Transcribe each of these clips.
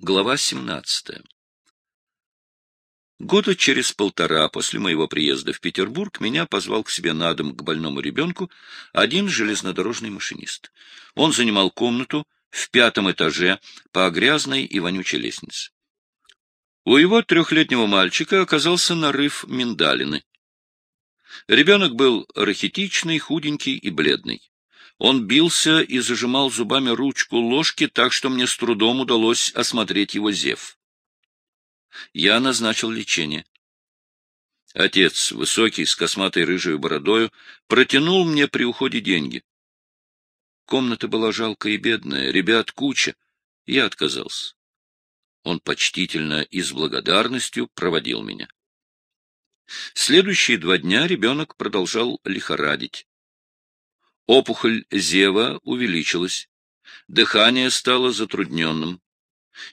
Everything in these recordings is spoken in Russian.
Глава 17. Года через полтора после моего приезда в Петербург меня позвал к себе на дом к больному ребенку один железнодорожный машинист. Он занимал комнату в пятом этаже по грязной и вонючей лестнице. У его трехлетнего мальчика оказался нарыв миндалины. Ребенок был рахитичный, худенький и бледный. Он бился и зажимал зубами ручку ложки так, что мне с трудом удалось осмотреть его зев. Я назначил лечение. Отец, высокий, с косматой рыжей бородою, протянул мне при уходе деньги. Комната была жалкая и бедная, ребят куча. Я отказался. Он почтительно и с благодарностью проводил меня. Следующие два дня ребенок продолжал лихорадить. Опухоль зева увеличилась. Дыхание стало затрудненным.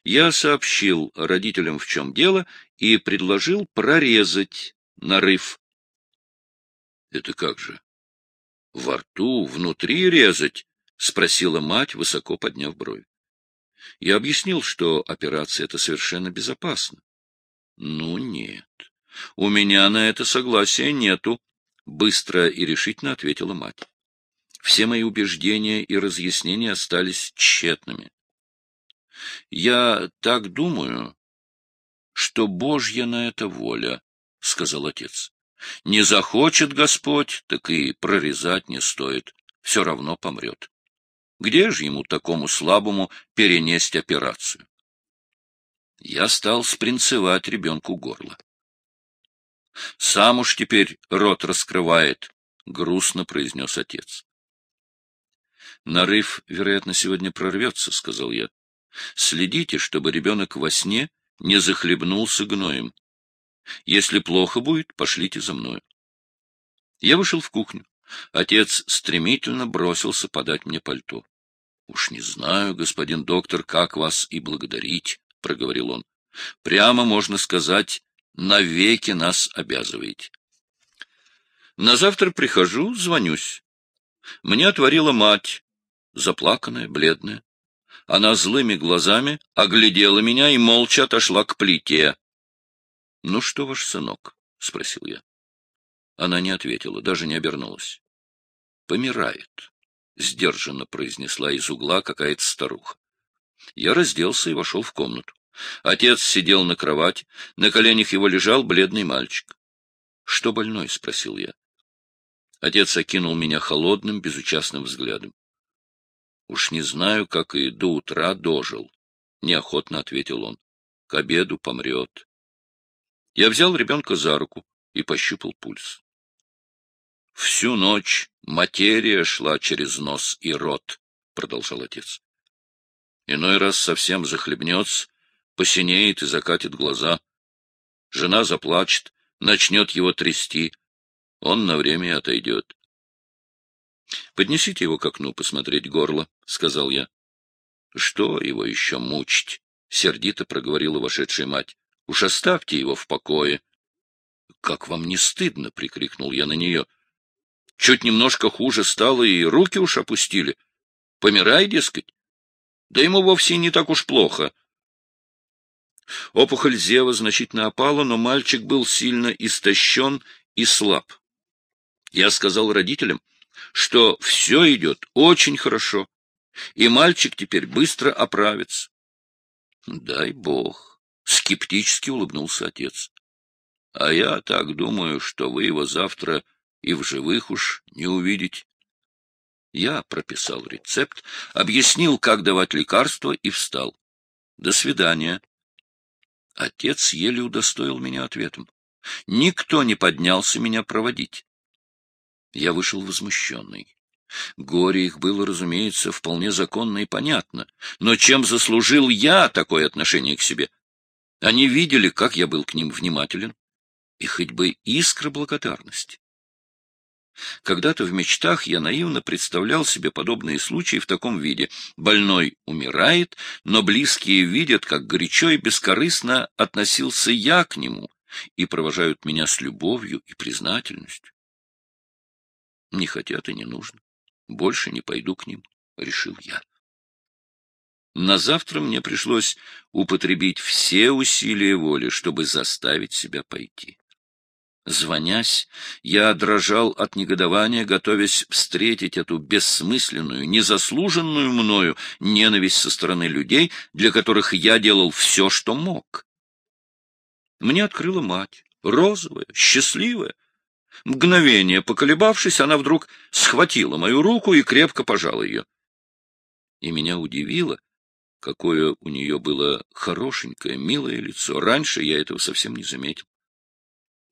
Я сообщил родителям, в чем дело, и предложил прорезать нарыв. — Это как же? Во рту, внутри резать? — спросила мать, высоко подняв бровь. Я объяснил, что операция эта совершенно безопасна. — Ну, нет. У меня на это согласия нету, — быстро и решительно ответила мать. Все мои убеждения и разъяснения остались тщетными. Я так думаю, что Божья на это воля, — сказал отец. Не захочет Господь, так и прорезать не стоит, все равно помрет. Где же ему такому слабому перенести операцию? Я стал спринцевать ребенку горло. Сам уж теперь рот раскрывает, — грустно произнес отец. Нарыв, вероятно, сегодня прорвется, — сказал я. Следите, чтобы ребенок во сне не захлебнулся гноем. Если плохо будет, пошлите за мною. Я вышел в кухню. Отец стремительно бросился подать мне пальто. — Уж не знаю, господин доктор, как вас и благодарить, — проговорил он. — Прямо можно сказать, навеки нас обязываете. На завтра прихожу, звонюсь. Мне отворила мать, заплаканная, бледная. Она злыми глазами оглядела меня и молча отошла к плите. — Ну что, ваш сынок? — спросил я. Она не ответила, даже не обернулась. — Помирает, — сдержанно произнесла из угла какая-то старуха. Я разделся и вошел в комнату. Отец сидел на кровати, на коленях его лежал бледный мальчик. — Что больной? — спросил я. Отец окинул меня холодным, безучастным взглядом. Уж не знаю, как и до утра дожил, — неохотно ответил он. К обеду помрет. Я взял ребенка за руку и пощупал пульс. Всю ночь материя шла через нос и рот, — продолжал отец. Иной раз совсем захлебнется, посинеет и закатит глаза. Жена заплачет, начнет его трясти. Он на время отойдет. — Поднесите его к окну посмотреть горло, — сказал я. — Что его еще мучить? — сердито проговорила вошедшая мать. — Уж оставьте его в покое. — Как вам не стыдно? — прикрикнул я на нее. — Чуть немножко хуже стало, и руки уж опустили. Помирай, дескать. Да ему вовсе не так уж плохо. Опухоль зева значительно опала, но мальчик был сильно истощен и слаб. Я сказал родителям, что все идет очень хорошо, и мальчик теперь быстро оправится. — Дай бог! — скептически улыбнулся отец. — А я так думаю, что вы его завтра и в живых уж не увидите. Я прописал рецепт, объяснил, как давать лекарства, и встал. — До свидания. Отец еле удостоил меня ответом. Никто не поднялся меня проводить. Я вышел возмущенный. Горе их было, разумеется, вполне законно и понятно. Но чем заслужил я такое отношение к себе? Они видели, как я был к ним внимателен, и хоть бы искра благодарности. Когда-то в мечтах я наивно представлял себе подобные случаи в таком виде. Больной умирает, но близкие видят, как горячо и бескорыстно относился я к нему, и провожают меня с любовью и признательностью. Не хотят и не нужно. Больше не пойду к ним, — решил я. На завтра мне пришлось употребить все усилия воли, чтобы заставить себя пойти. Звонясь, я дрожал от негодования, готовясь встретить эту бессмысленную, незаслуженную мною ненависть со стороны людей, для которых я делал все, что мог. Мне открыла мать, розовая, счастливая. Мгновение поколебавшись, она вдруг схватила мою руку и крепко пожала ее. И меня удивило, какое у нее было хорошенькое, милое лицо. Раньше я этого совсем не заметил.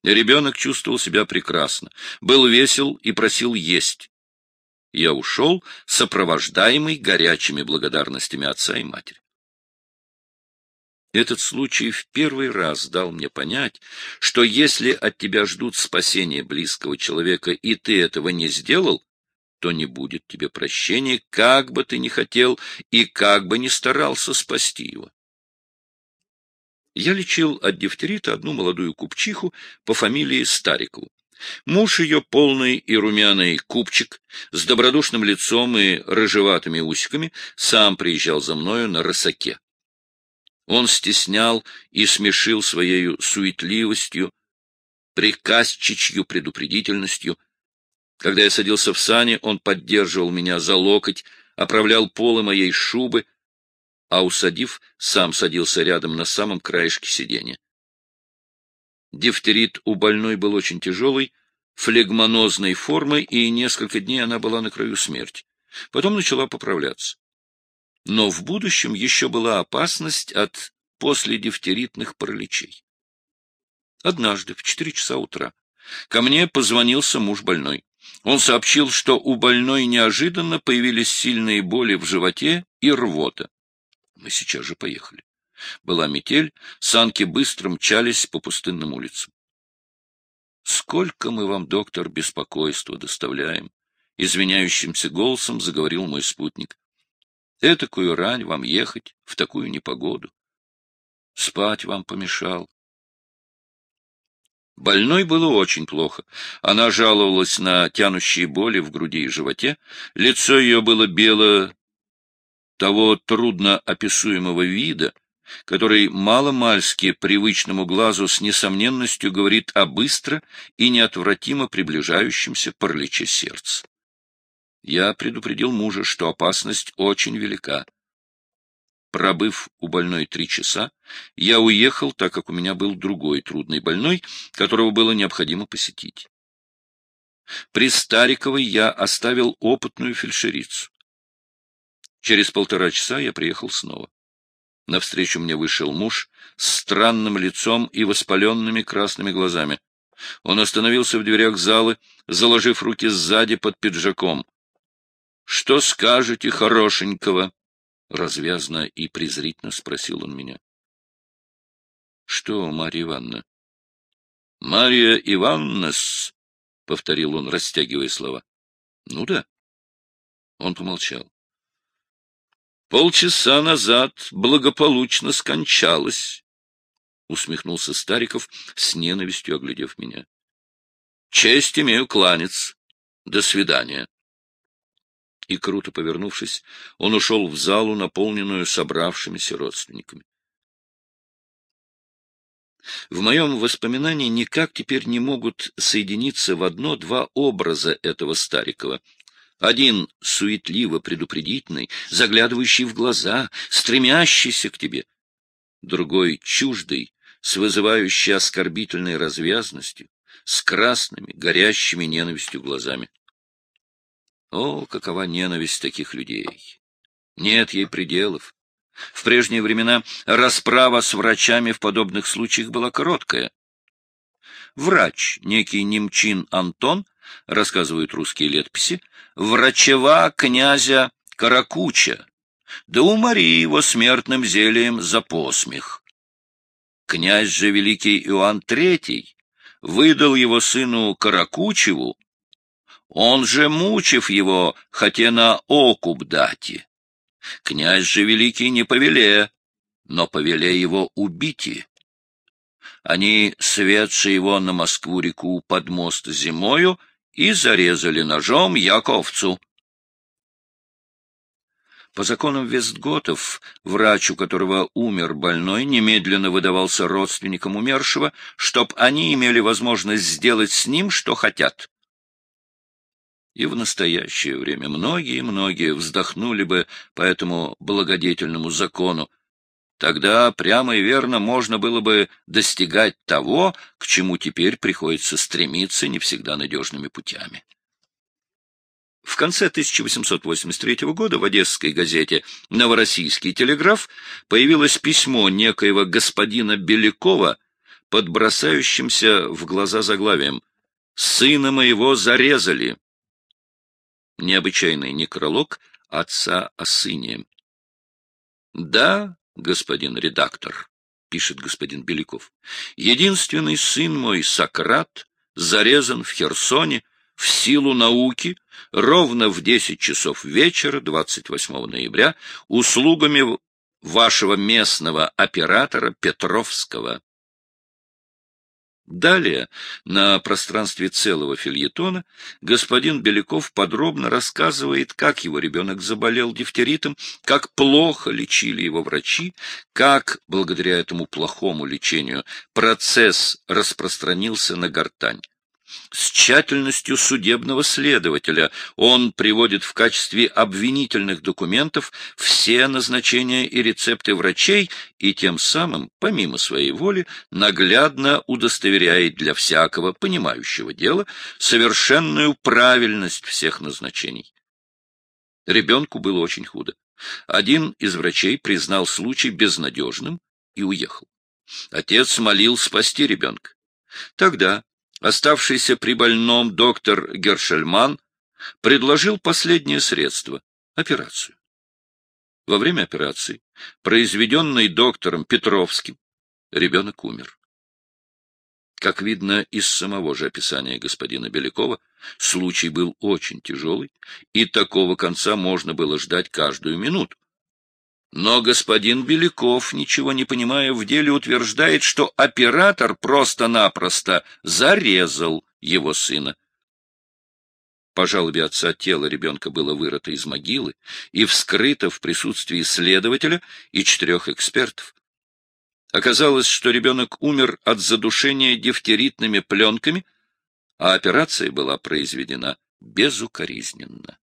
Ребенок чувствовал себя прекрасно, был весел и просил есть. Я ушел, сопровождаемый горячими благодарностями отца и матери. Этот случай в первый раз дал мне понять, что если от тебя ждут спасения близкого человека, и ты этого не сделал, то не будет тебе прощения, как бы ты ни хотел и как бы ни старался спасти его. Я лечил от дифтерита одну молодую купчиху по фамилии Старикову. Муж ее, полный и румяный купчик, с добродушным лицом и рыжеватыми усиками, сам приезжал за мною на рысаке. Он стеснял и смешил своей суетливостью, приказчичью предупредительностью. Когда я садился в сани, он поддерживал меня за локоть, оправлял полы моей шубы, а, усадив, сам садился рядом на самом краешке сиденья. Дифтерит у больной был очень тяжелый, флегмонозной формы, и несколько дней она была на краю смерти. Потом начала поправляться. Но в будущем еще была опасность от последифтеритных параличей. Однажды в четыре часа утра ко мне позвонился муж больной. Он сообщил, что у больной неожиданно появились сильные боли в животе и рвота. Мы сейчас же поехали. Была метель, санки быстро мчались по пустынным улицам. «Сколько мы вам, доктор, беспокойства доставляем?» Извиняющимся голосом заговорил мой спутник. «Этакую рань вам ехать в такую непогоду. Спать вам помешал». Больной было очень плохо. Она жаловалась на тянущие боли в груди и животе. Лицо ее было бело того трудно описуемого вида, который маломальски привычному глазу с несомненностью говорит о быстро и неотвратимо приближающемся параличе сердца. Я предупредил мужа, что опасность очень велика. Пробыв у больной три часа, я уехал, так как у меня был другой трудный больной, которого было необходимо посетить. При Стариковой я оставил опытную фельдшерицу. Через полтора часа я приехал снова. Навстречу мне вышел муж с странным лицом и воспаленными красными глазами. Он остановился в дверях залы, заложив руки сзади под пиджаком. — Что скажете хорошенького? — развязно и презрительно спросил он меня. — Что, Марья Ивановна? — Марья Ивановна повторил он, растягивая слова. — Ну да. Он помолчал полчаса назад благополучно скончалась, — усмехнулся Стариков, с ненавистью оглядев меня. — Честь имею кланяться. До свидания. И, круто повернувшись, он ушел в залу, наполненную собравшимися родственниками. В моем воспоминании никак теперь не могут соединиться в одно два образа этого Старикова — один суетливо предупредительный, заглядывающий в глаза, стремящийся к тебе. Другой чуждый, с вызывающей оскорбительной развязностью, с красными, горящими ненавистью глазами. О, какова ненависть таких людей! Нет ей пределов. В прежние времена расправа с врачами в подобных случаях была короткая. Врач, некий немчин Антон, рассказывают русские летописи, врачева князя Каракуча, да умори его смертным зельем за посмех. Князь же великий Иоанн III выдал его сыну Каракучеву, он же, мучив его, хотя на окуп дати. Князь же великий не повеле, но повеле его убити. Они, светши его на Москву-реку под мост зимою, и зарезали ножом Яковцу. По законам Вестготов, врач, у которого умер больной, немедленно выдавался родственникам умершего, чтоб они имели возможность сделать с ним, что хотят. И в настоящее время многие-многие вздохнули бы по этому благодетельному закону. Тогда прямо и верно можно было бы достигать того, к чему теперь приходится стремиться не всегда надежными путями. В конце 1883 года в одесской газете «Новороссийский телеграф» появилось письмо некоего господина Белякова под бросающимся в глаза заглавием «Сына моего зарезали». Необычайный некролог отца о сыне. «Да, господин редактор», — пишет господин Беляков, — «единственный сын мой, Сократ, зарезан в Херсоне, в силу науки ровно в 10 часов вечера 28 ноября услугами вашего местного оператора Петровского. Далее, на пространстве целого фильетона, господин Беляков подробно рассказывает, как его ребенок заболел дифтеритом, как плохо лечили его врачи, как, благодаря этому плохому лечению, процесс распространился на гортань. С тщательностью судебного следователя он приводит в качестве обвинительных документов все назначения и рецепты врачей и тем самым, помимо своей воли, наглядно удостоверяет для всякого понимающего дела совершенную правильность всех назначений. Ребенку было очень худо. Один из врачей признал случай безнадежным и уехал. Отец молил спасти ребенка. Тогда Оставшийся при больном доктор Гершельман предложил последнее средство — операцию. Во время операции, произведенной доктором Петровским, ребенок умер. Как видно из самого же описания господина Белякова, случай был очень тяжелый, и такого конца можно было ждать каждую минуту. Но господин Беляков, ничего не понимая в деле, утверждает, что оператор просто-напросто зарезал его сына. По жалобе отца тело ребенка было вырыто из могилы и вскрыто в присутствии следователя и четырех экспертов. Оказалось, что ребенок умер от задушения дифтеритными пленками, а операция была произведена безукоризненно.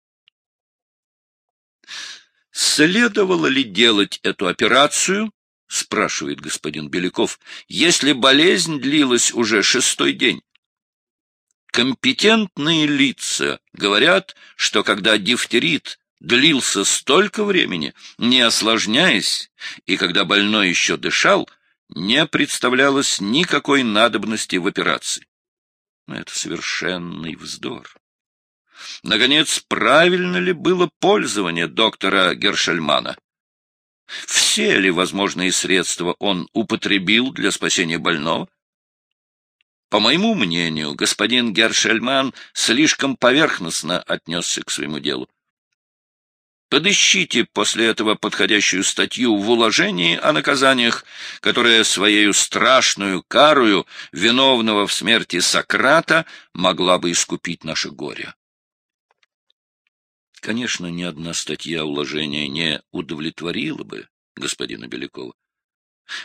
Следовало ли делать эту операцию, спрашивает господин Беляков, если болезнь длилась уже шестой день? Компетентные лица говорят, что когда дифтерит длился столько времени, не осложняясь, и когда больной еще дышал, не представлялось никакой надобности в операции. Это совершенный вздор. Наконец, правильно ли было пользование доктора Гершельмана? Все ли возможные средства он употребил для спасения больного? По моему мнению, господин Гершельман слишком поверхностно отнесся к своему делу. Подыщите после этого подходящую статью в уложении о наказаниях, которая своею страшную карую виновного в смерти Сократа могла бы искупить наше горе. Конечно, ни одна статья уложения не удовлетворила бы господина Белякова.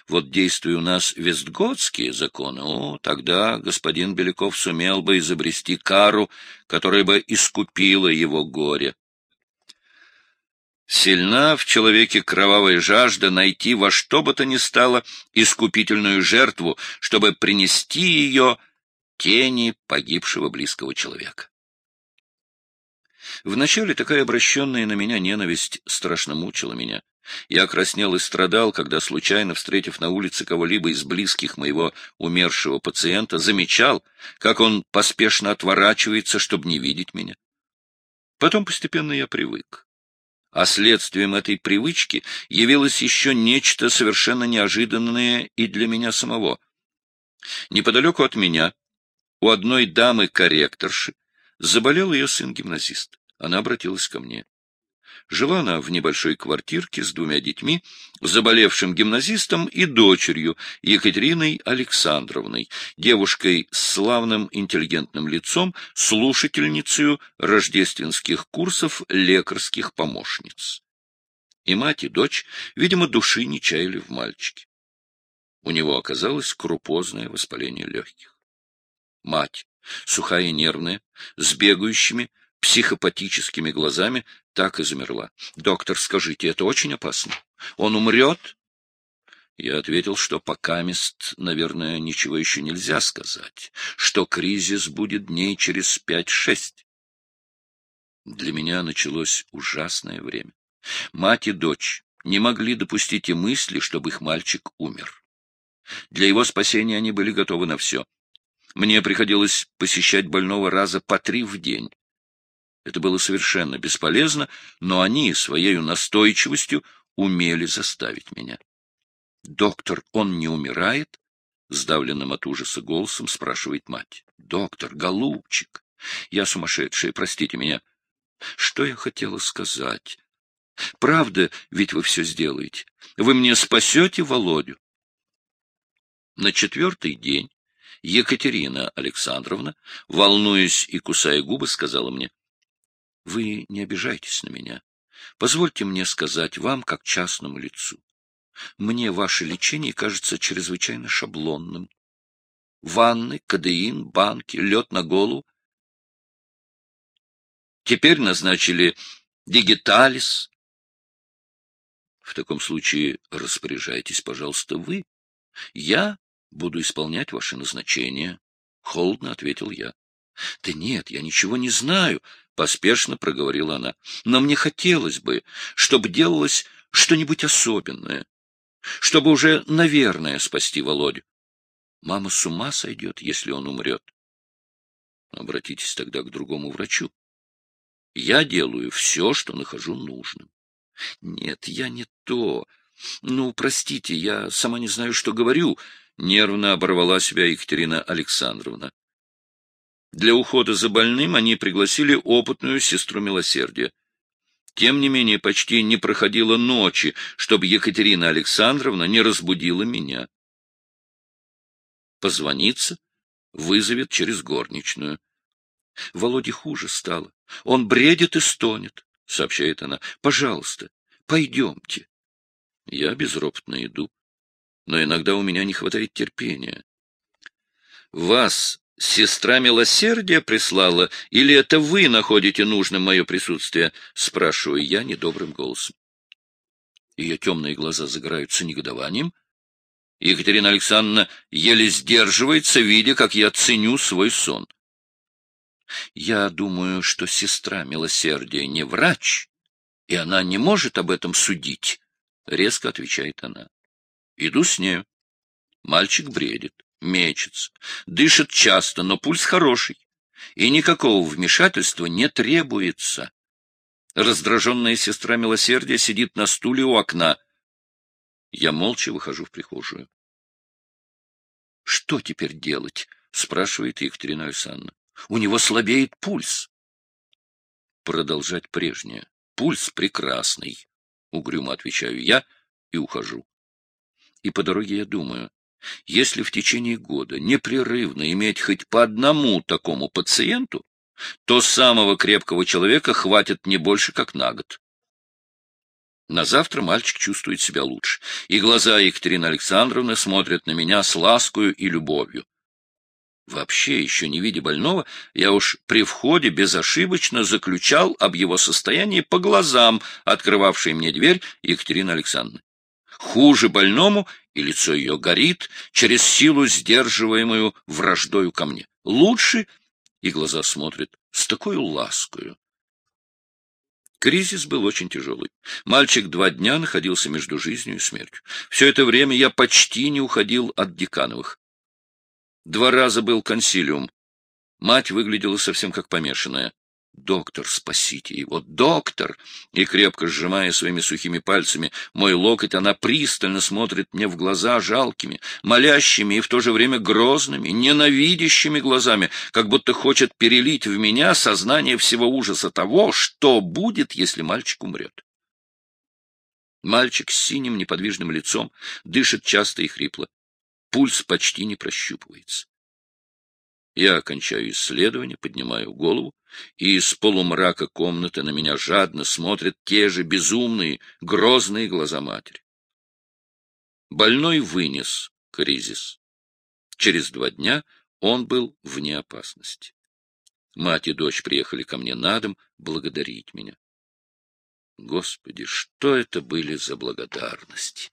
Вот действуя у нас вестготские законы, о, тогда господин Беляков сумел бы изобрести кару, которая бы искупила его горе. Сильна в человеке кровавая жажда найти во что бы то ни стало искупительную жертву, чтобы принести ее тени погибшего близкого человека. Вначале такая обращенная на меня ненависть страшно мучила меня. Я краснел и страдал, когда, случайно встретив на улице кого-либо из близких моего умершего пациента, замечал, как он поспешно отворачивается, чтобы не видеть меня. Потом постепенно я привык. А следствием этой привычки явилось еще нечто совершенно неожиданное и для меня самого. Неподалеку от меня, у одной дамы-корректорши, Заболел ее сын-гимназист. Она обратилась ко мне. Жила она в небольшой квартирке с двумя детьми, заболевшим гимназистом и дочерью Екатериной Александровной, девушкой с славным интеллигентным лицом, слушательницей рождественских курсов лекарских помощниц. И мать, и дочь, видимо, души не чаяли в мальчике. У него оказалось крупозное воспаление легких. Мать, сухая и нервная, с бегающими, психопатическими глазами, так и замерла. — Доктор, скажите, это очень опасно. Он умрет? Я ответил, что пока мест, наверное, ничего еще нельзя сказать, что кризис будет дней через пять-шесть. Для меня началось ужасное время. Мать и дочь не могли допустить и мысли, чтобы их мальчик умер. Для его спасения они были готовы на все. Мне приходилось посещать больного раза по три в день. Это было совершенно бесполезно, но они своей настойчивостью умели заставить меня. «Доктор, он не умирает?» — сдавленным от ужаса голосом спрашивает мать. «Доктор, голубчик, я сумасшедшая, простите меня. Что я хотела сказать? Правда, ведь вы все сделаете. Вы мне спасете Володю?» На четвертый день Екатерина Александровна, волнуясь и кусая губы, сказала мне, «Вы не обижайтесь на меня. Позвольте мне сказать вам, как частному лицу. Мне ваше лечение кажется чрезвычайно шаблонным. Ванны, кадеин, банки, лед на голову. Теперь назначили дигиталис. В таком случае распоряжайтесь, пожалуйста, вы. Я буду исполнять ваши назначения, — холодно ответил я. — Да нет, я ничего не знаю, — поспешно проговорила она. — Но мне хотелось бы, чтобы делалось что-нибудь особенное чтобы уже, наверное, спасти Володю. Мама с ума сойдет, если он умрет. Обратитесь тогда к другому врачу. Я делаю все, что нахожу нужным. Нет, я не то. Ну, простите, я сама не знаю, что говорю. Нервно оборвала себя Екатерина Александровна. Для ухода за больным они пригласили опытную сестру милосердия. Тем не менее, почти не проходило ночи, чтобы Екатерина Александровна не разбудила меня. Позвонится, вызовет через горничную. Володе хуже стало. Он бредит и стонет, — сообщает она. — Пожалуйста, пойдемте. Я безропотно иду, но иногда у меня не хватает терпения. Вас Сестра милосердия прислала, или это вы находите нужным мое присутствие? Спрашиваю я недобрым голосом. Ее темные глаза загораются негодованием. Екатерина Александровна еле сдерживается, видя, как я ценю свой сон. Я думаю, что сестра милосердия не врач, и она не может об этом судить, — резко отвечает она. Иду с нею. Мальчик бредит мечется, дышит часто, но пульс хороший, и никакого вмешательства не требуется. Раздраженная сестра милосердия сидит на стуле у окна. Я молча выхожу в прихожую. — Что теперь делать? — спрашивает Екатерина Александровна. — У него слабеет пульс. Продолжать прежнее. Пульс прекрасный, — угрюмо отвечаю я и ухожу. И по дороге я думаю, если в течение года непрерывно иметь хоть по одному такому пациенту, то самого крепкого человека хватит не больше, как на год. На завтра мальчик чувствует себя лучше, и глаза Екатерины Александровны смотрят на меня с ласкою и любовью. Вообще, еще не видя больного, я уж при входе безошибочно заключал об его состоянии по глазам, открывавшей мне дверь Екатерины Александровны. Хуже больному, и лицо ее горит, через силу, сдерживаемую враждою ко мне. Лучше, и глаза смотрят с такой ласкою. Кризис был очень тяжелый. Мальчик два дня находился между жизнью и смертью. Все это время я почти не уходил от Декановых. Два раза был консилиум. Мать выглядела совсем как помешанная. «Доктор, спасите его! Доктор!» И, крепко сжимая своими сухими пальцами мой локоть, она пристально смотрит мне в глаза жалкими, молящими и в то же время грозными, ненавидящими глазами, как будто хочет перелить в меня сознание всего ужаса того, что будет, если мальчик умрет. Мальчик с синим неподвижным лицом дышит часто и хрипло. Пульс почти не прощупывается. Я окончаю исследование, поднимаю голову, и из полумрака комнаты на меня жадно смотрят те же безумные, грозные глаза матери. Больной вынес кризис. Через два дня он был вне опасности. Мать и дочь приехали ко мне на дом благодарить меня. Господи, что это были за благодарности!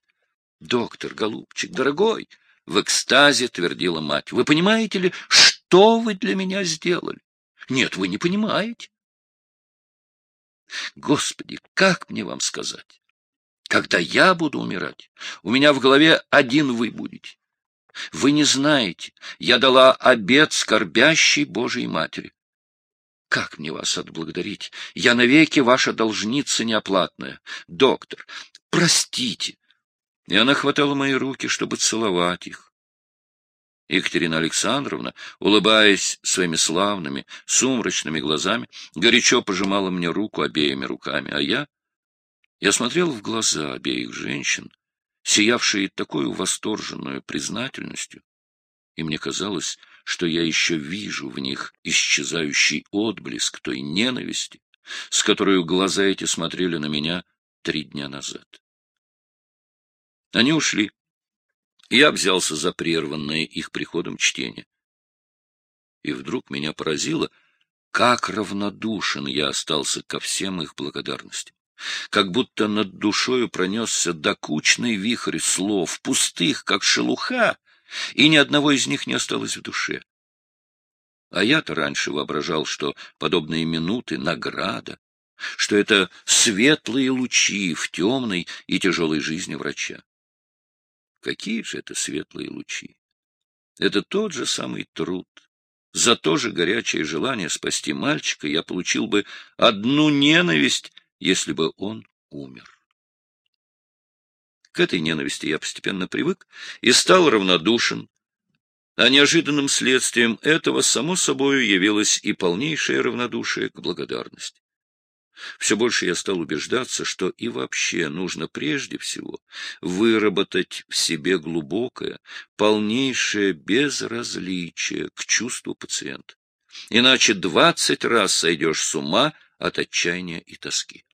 Доктор, голубчик, дорогой, в экстазе твердила мать. Вы понимаете ли, что вы для меня сделали? Нет, вы не понимаете. Господи, как мне вам сказать? Когда я буду умирать, у меня в голове один вы будете. Вы не знаете, я дала обед скорбящей Божией Матери. Как мне вас отблагодарить? Я навеки ваша должница неоплатная. Доктор, простите. И она хватала мои руки, чтобы целовать их. Екатерина Александровна, улыбаясь своими славными, сумрачными глазами, горячо пожимала мне руку обеими руками, а я... Я смотрел в глаза обеих женщин, сиявшие такой восторженную признательностью, и мне казалось, что я еще вижу в них исчезающий отблеск той ненависти, с которой глаза эти смотрели на меня три дня назад. Они ушли. Я взялся за прерванное их приходом чтение. И вдруг меня поразило, как равнодушен я остался ко всем их благодарностям. Как будто над душою пронесся докучный вихрь слов, пустых, как шелуха, и ни одного из них не осталось в душе. А я-то раньше воображал, что подобные минуты — награда, что это светлые лучи в темной и тяжелой жизни врача. Какие же это светлые лучи! Это тот же самый труд. За то же горячее желание спасти мальчика я получил бы одну ненависть, если бы он умер. К этой ненависти я постепенно привык и стал равнодушен, а неожиданным следствием этого, само собой, явилось и полнейшее равнодушие к благодарности. Все больше я стал убеждаться, что и вообще нужно прежде всего выработать в себе глубокое, полнейшее безразличие к чувству пациента. Иначе двадцать раз сойдешь с ума от отчаяния и тоски.